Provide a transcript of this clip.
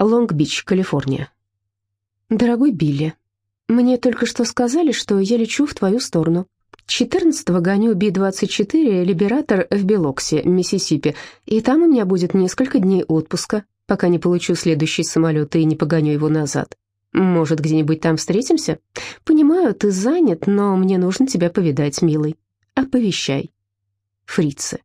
Лонг-Бич, Калифорния. Дорогой Билли, мне только что сказали, что я лечу в твою сторону. 14-го гоню Би-24 «Либератор» в Билокси, Миссисипи, и там у меня будет несколько дней отпуска, пока не получу следующий самолет и не погоню его назад. Может, где-нибудь там встретимся? Понимаю, ты занят, но мне нужно тебя повидать, милый. Оповещай. Фрицы.